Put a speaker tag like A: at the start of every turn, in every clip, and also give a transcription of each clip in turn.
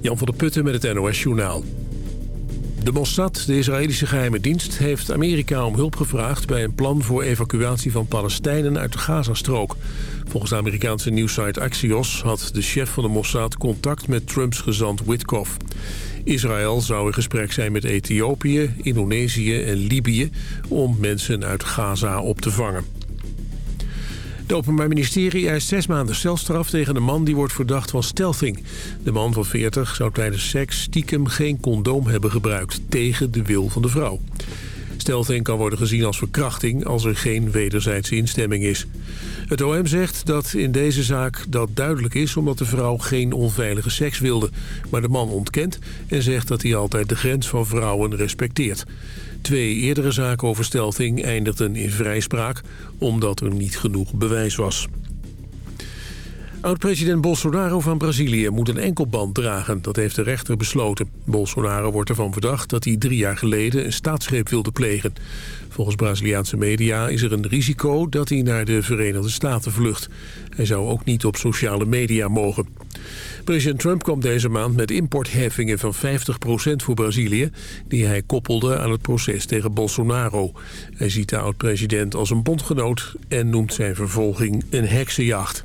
A: Jan van der Putten met het NOS Journaal. De Mossad, de Israëlische geheime dienst, heeft Amerika om hulp gevraagd... bij een plan voor evacuatie van Palestijnen uit de Gazastrook. Volgens de Amerikaanse nieuwsite Axios had de chef van de Mossad... contact met Trumps gezant Witkoff. Israël zou in gesprek zijn met Ethiopië, Indonesië en Libië... om mensen uit Gaza op te vangen. Het Openbaar Ministerie eist zes maanden celstraf tegen de man die wordt verdacht van stelfing. De man van 40 zou tijdens seks stiekem geen condoom hebben gebruikt tegen de wil van de vrouw. Stelting kan worden gezien als verkrachting als er geen wederzijdse instemming is. Het OM zegt dat in deze zaak dat duidelijk is omdat de vrouw geen onveilige seks wilde. Maar de man ontkent en zegt dat hij altijd de grens van vrouwen respecteert. Twee eerdere zaken over stelting eindigden in vrijspraak... omdat er niet genoeg bewijs was. Oud-president Bolsonaro van Brazilië moet een enkelband dragen. Dat heeft de rechter besloten. Bolsonaro wordt ervan verdacht dat hij drie jaar geleden een staatsgreep wilde plegen. Volgens Braziliaanse media is er een risico dat hij naar de Verenigde Staten vlucht. Hij zou ook niet op sociale media mogen. President Trump kwam deze maand met importheffingen van 50% voor Brazilië... die hij koppelde aan het proces tegen Bolsonaro. Hij ziet de oud-president als een bondgenoot en noemt zijn vervolging een heksenjacht.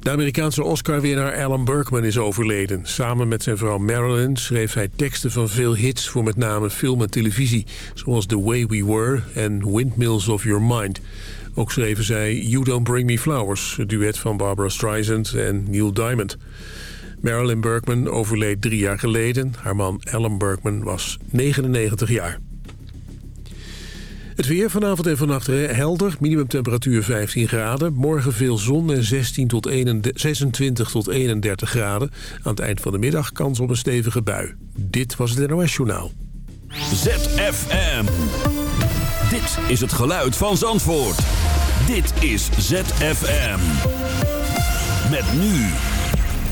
A: De Amerikaanse Oscar-winnaar Alan Berkman is overleden. Samen met zijn vrouw Marilyn schreef hij teksten van veel hits... voor met name film en televisie, zoals The Way We Were en Windmills of Your Mind... Ook schreven zij You Don't Bring Me Flowers, het duet van Barbara Streisand en Neil Diamond. Marilyn Bergman overleed drie jaar geleden. Haar man Alan Bergman was 99 jaar. Het weer vanavond en vannacht helder. Minimumtemperatuur 15 graden. Morgen veel zon en 16 tot 26 tot 31 graden. Aan het eind van de middag kans op een stevige bui. Dit was het NOS Journaal.
B: ZFM. Dit is het geluid van Zandvoort. Dit is ZFM. Met nu.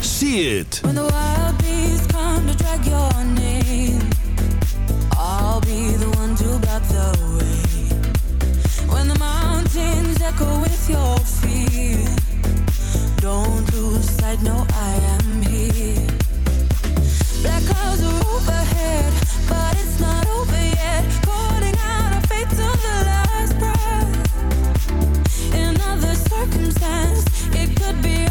B: See it.
C: When the wild bees come to drag your name. I'll be the one to block the way. When the mountains echo with your fear. Don't lose sight, no, I am here. Black clouds are overhead. could be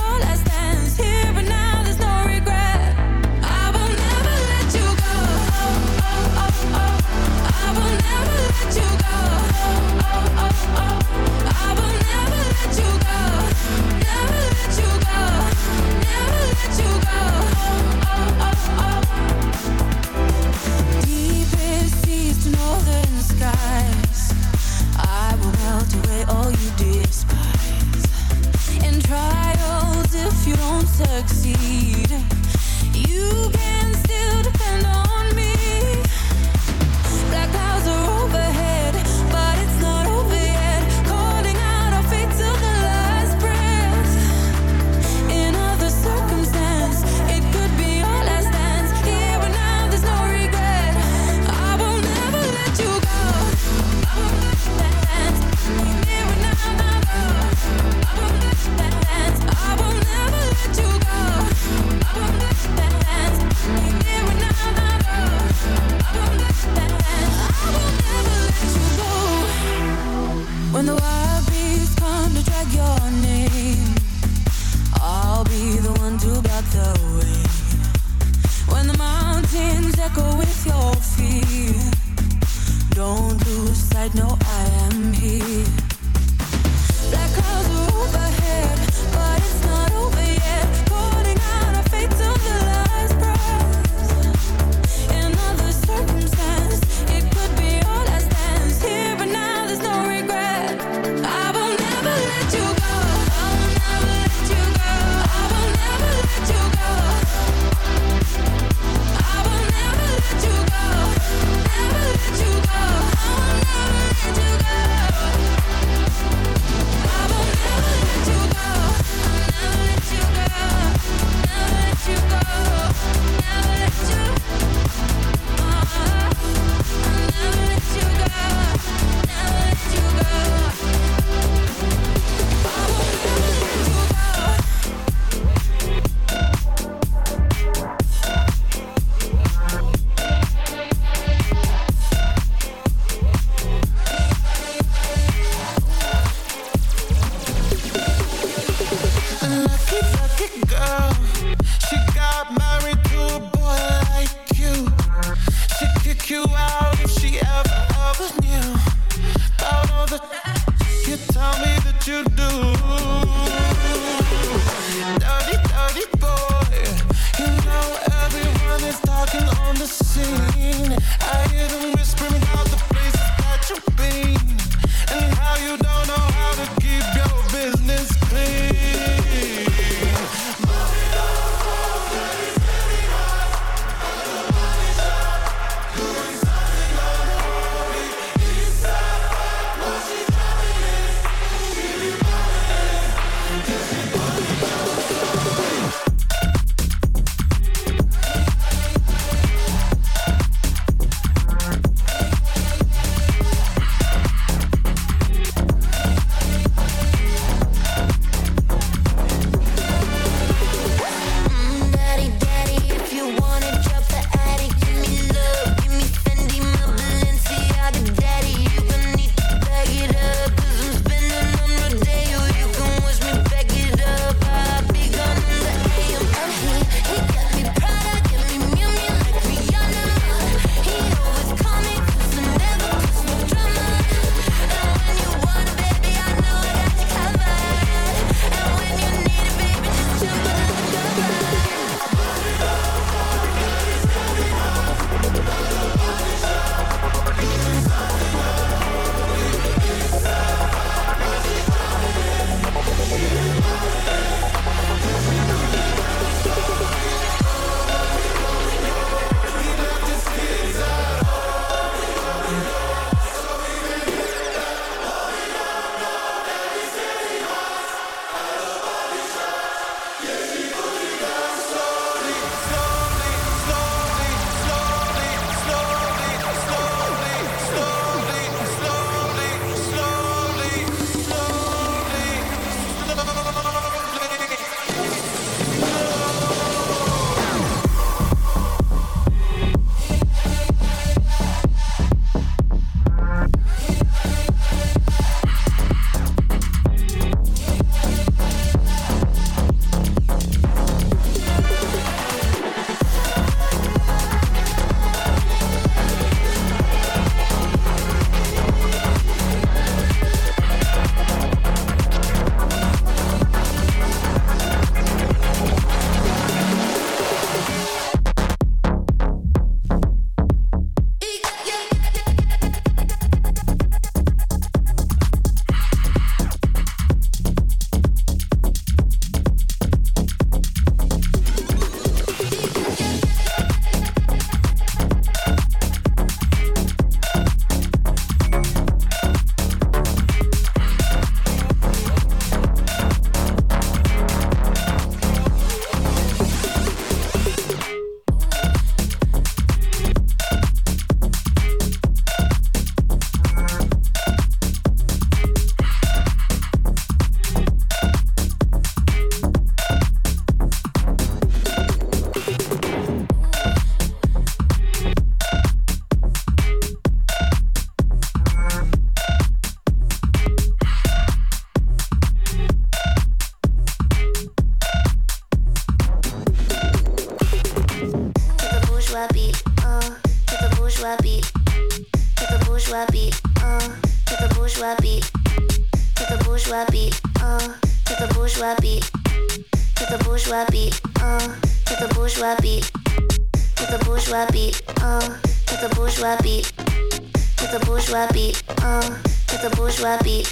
C: the
D: bourgeois beat.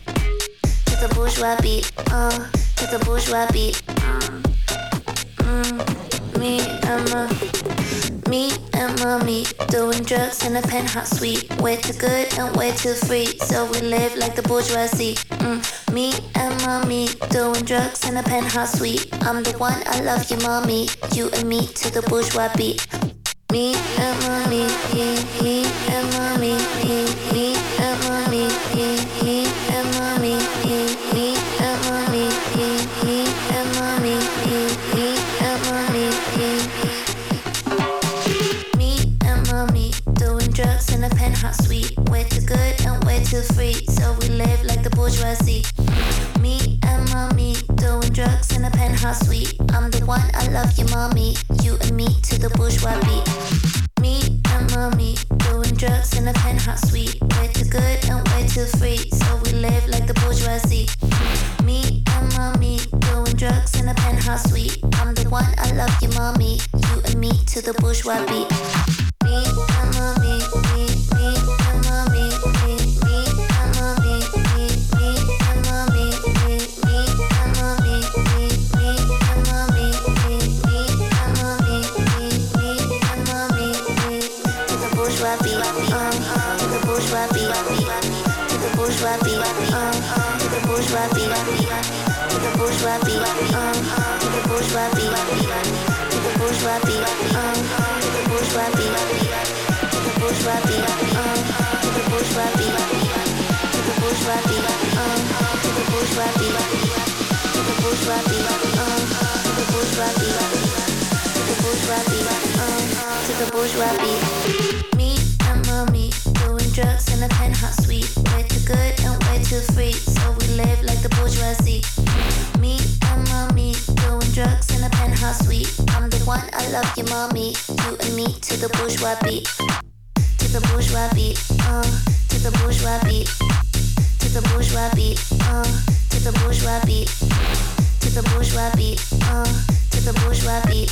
D: To the bourgeois beat. Uh, to the bourgeois beat. Mm, me and my, me and mommy doing drugs in a penthouse suite. Way too good and way too free, so we live like the bourgeoisie. Mm, me and mommy doing drugs in a penthouse suite. I'm the one I love you, mommy. You and me to the bourgeois beat. Me and mommy, me, me and mommy, me. bourgeoisie. Me and mommy doing drugs in a penthouse suite. I'm the one I love you, mommy. You and me to the bourgeois beat. Me and mommy doing drugs in a penthouse suite. We're too good and we're too free, so we live like the bourgeoisie. Me and mommy doing drugs in a penthouse suite. I'm the one I love you, mommy. You and me to the bourgeois beat. Um, to the bourgeois beat. Me and doing drugs in a penthouse suite. too good and too free, so we live like the bourgeoisie. Me and doing drugs in a penthouse suite. I'm the one I love mommy. You and me to the bourgeois beat, to the bourgeois beat, uh, um, to the bourgeois beat, to the bourgeois beat, uh, um, to the bourgeois beat, to the bourgeois beat, uh, to the bourgeois beat.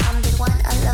D: I'm the one alone.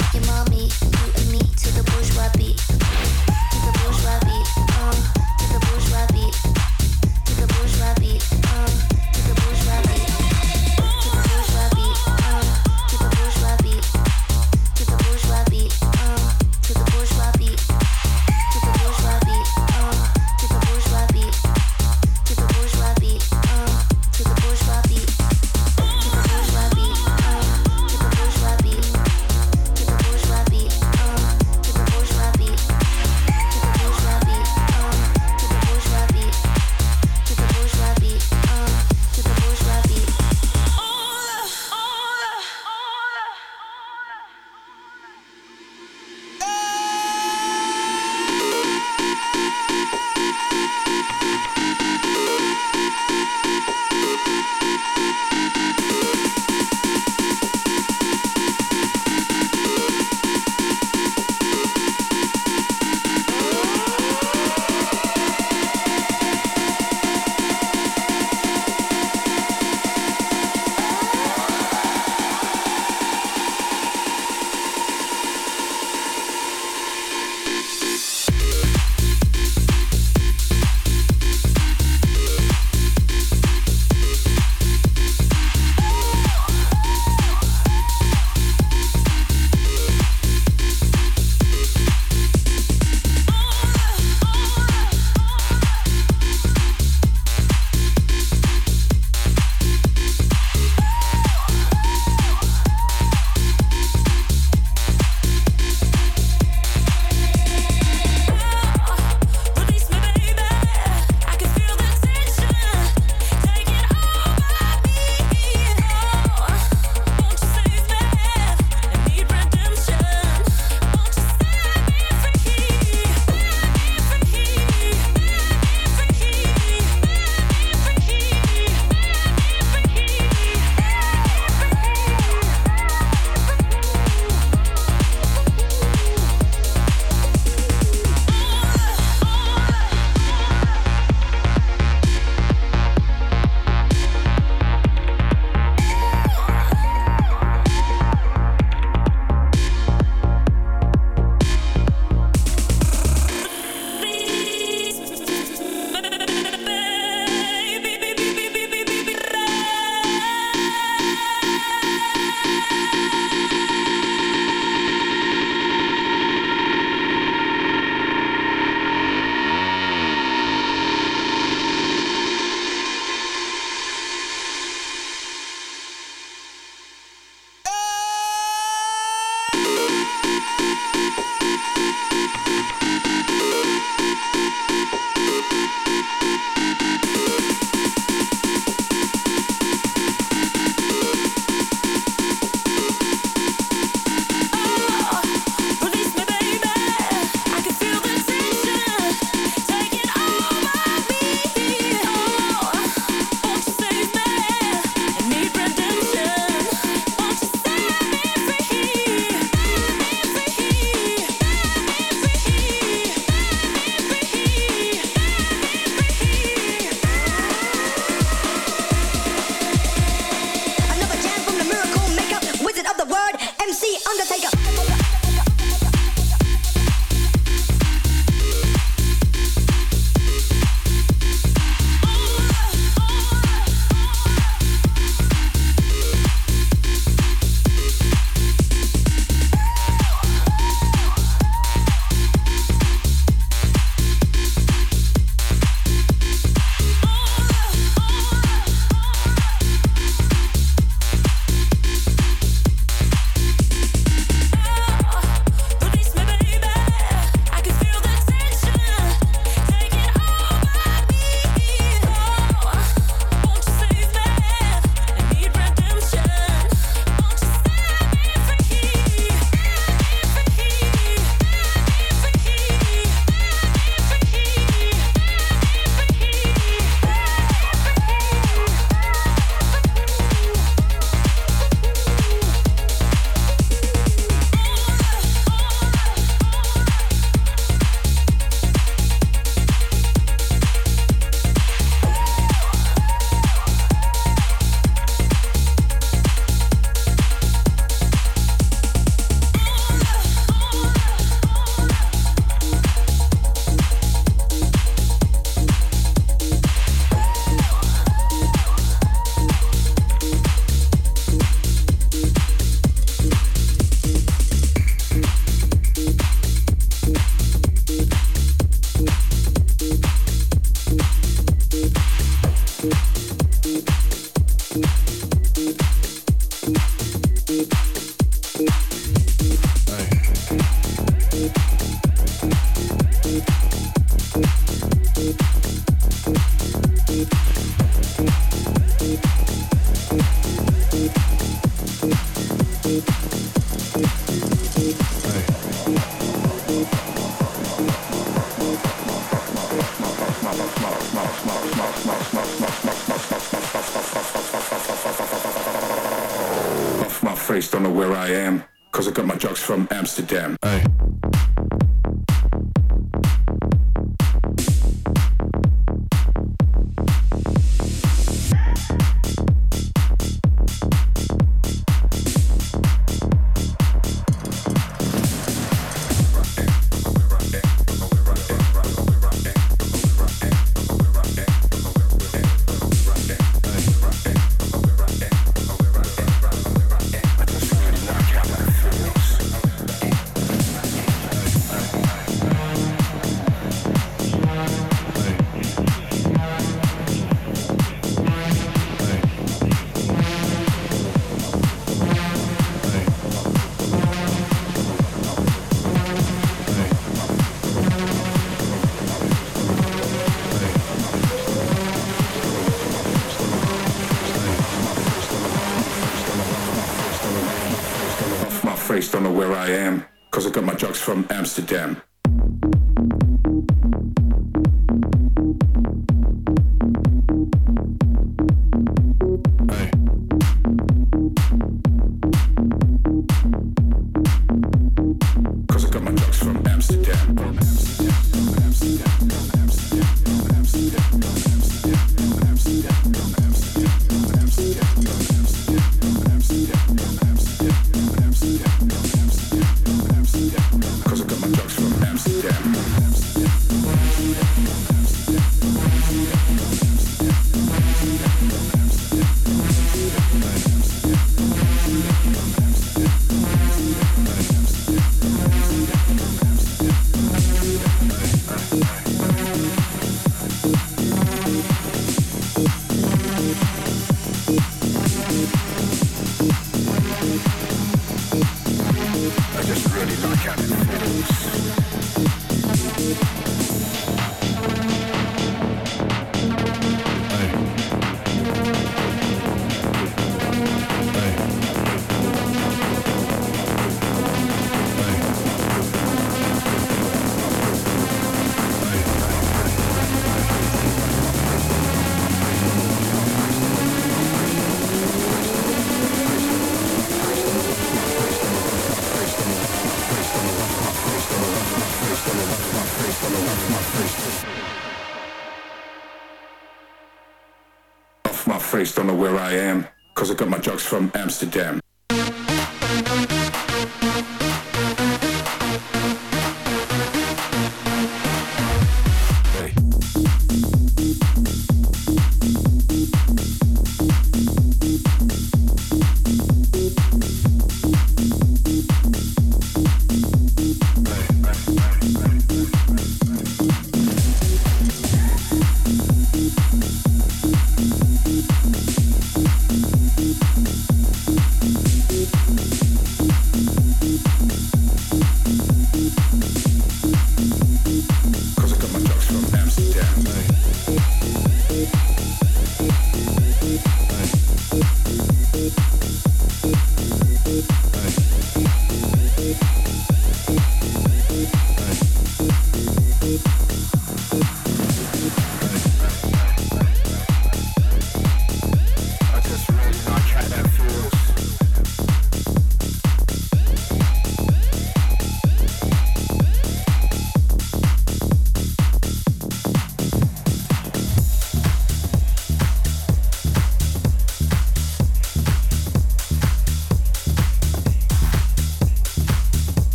E: from Amsterdam.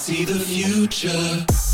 C: see the future.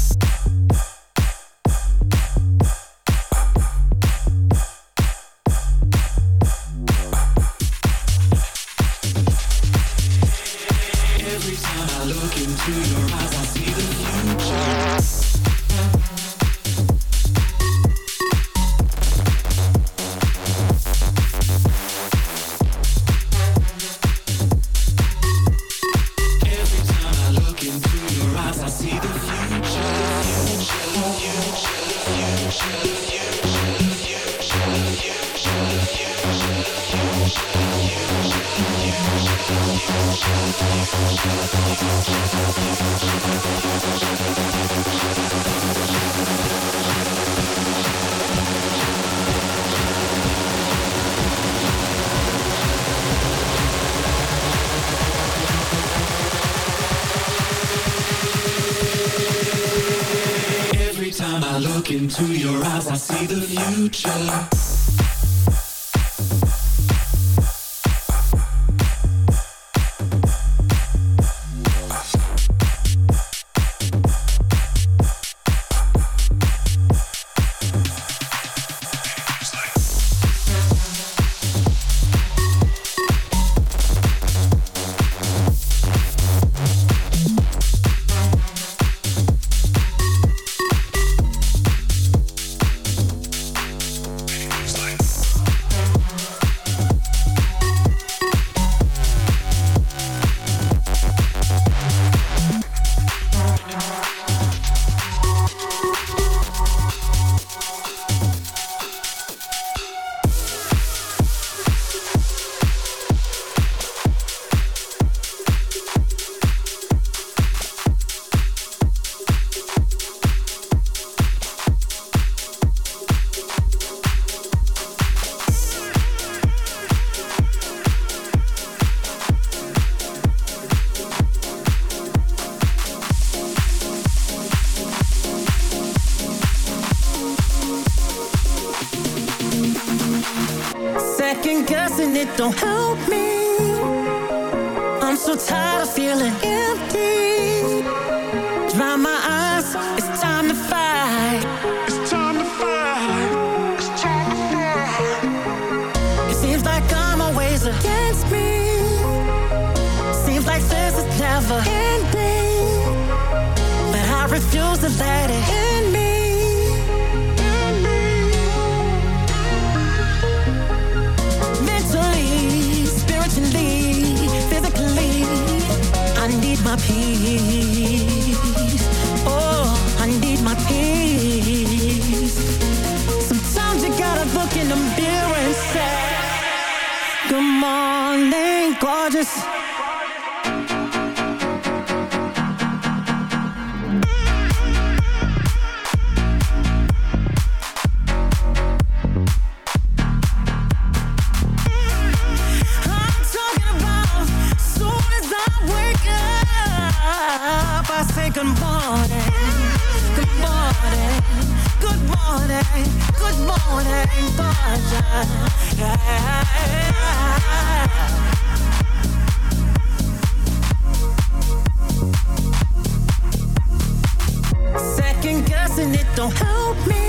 F: second guessing it
G: don't help me.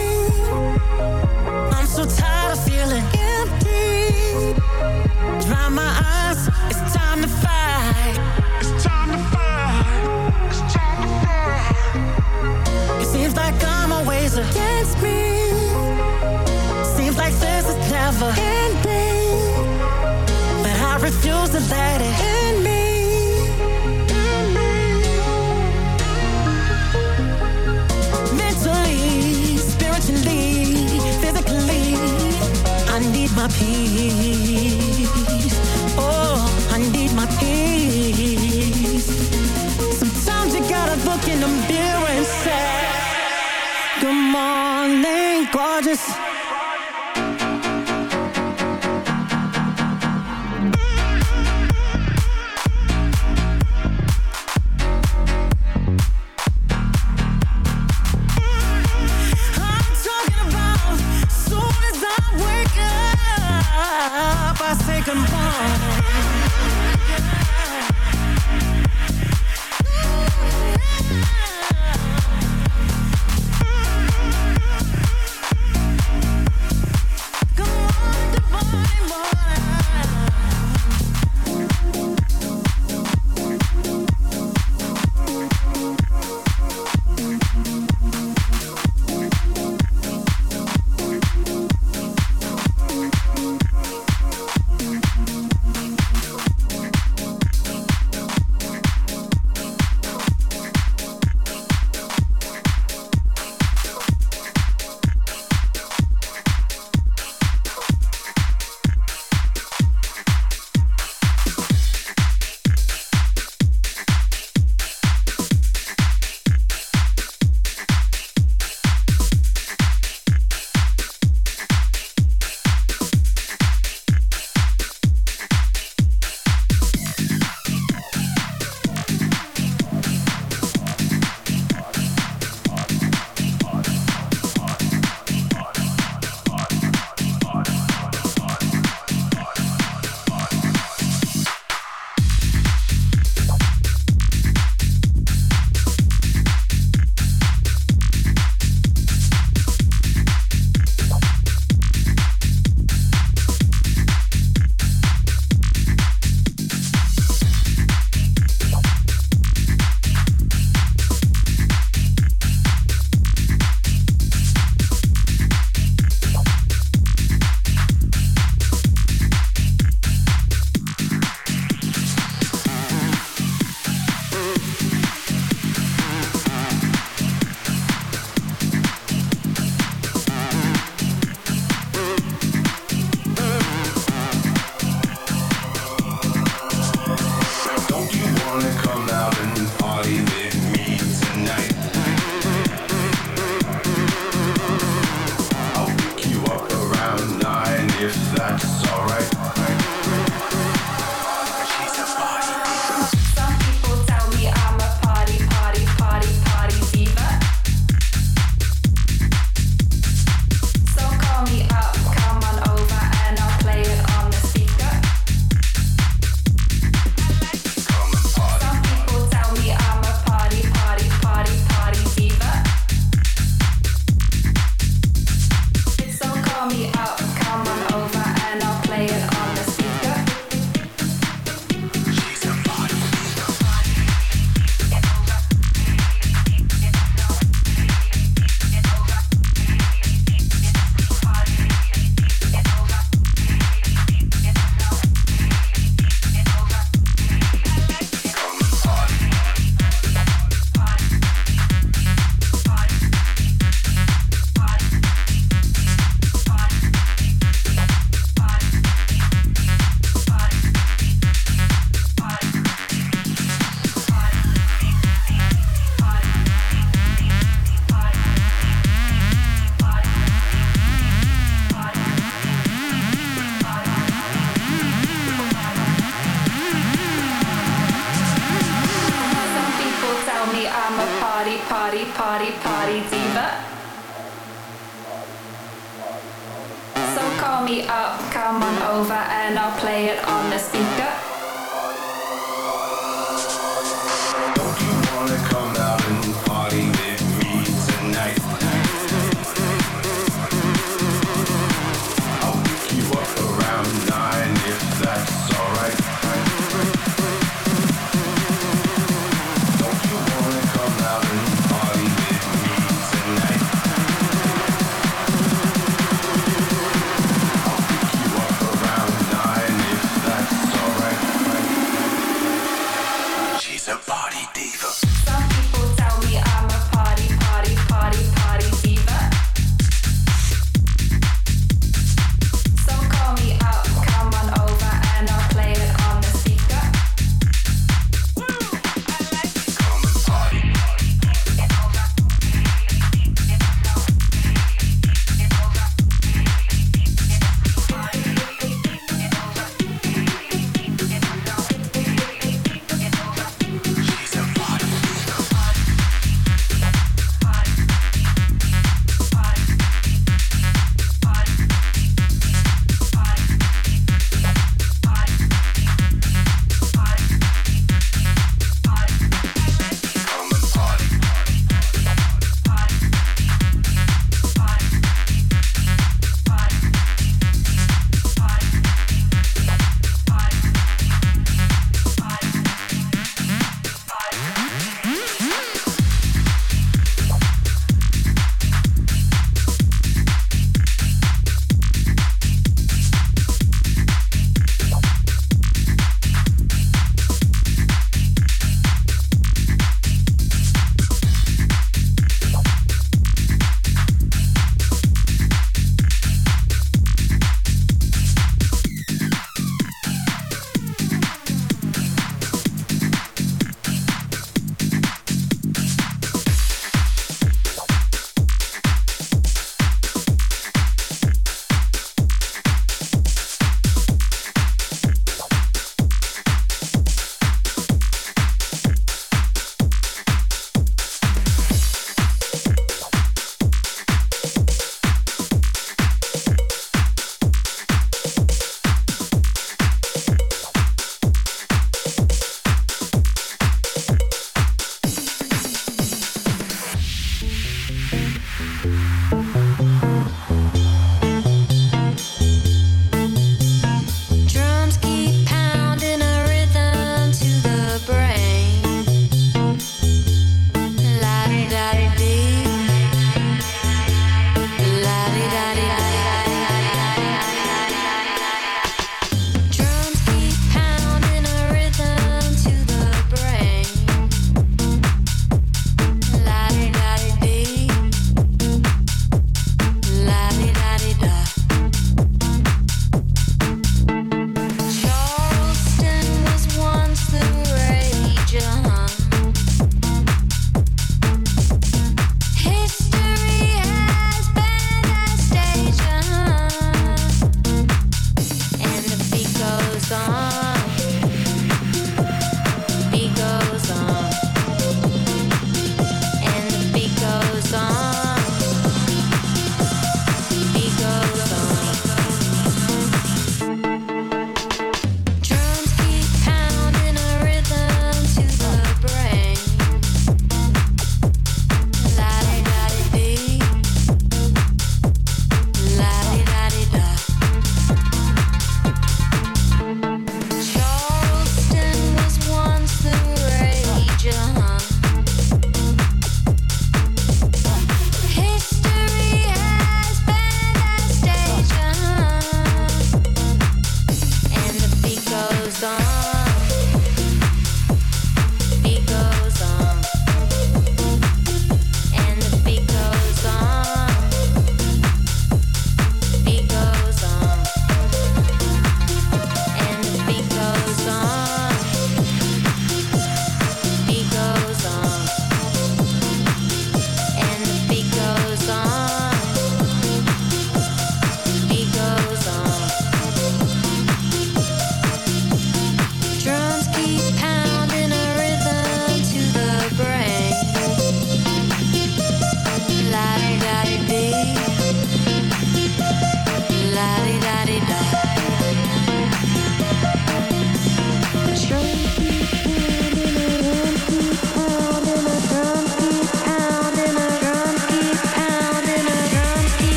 G: I'm so tired of feeling empty. Dry my eyes, it's time to fight. It's time to fight. It's time to
F: fight. It seems like I'm always against me.
H: Seems like this is never ending. But I refuse to let it
B: peace.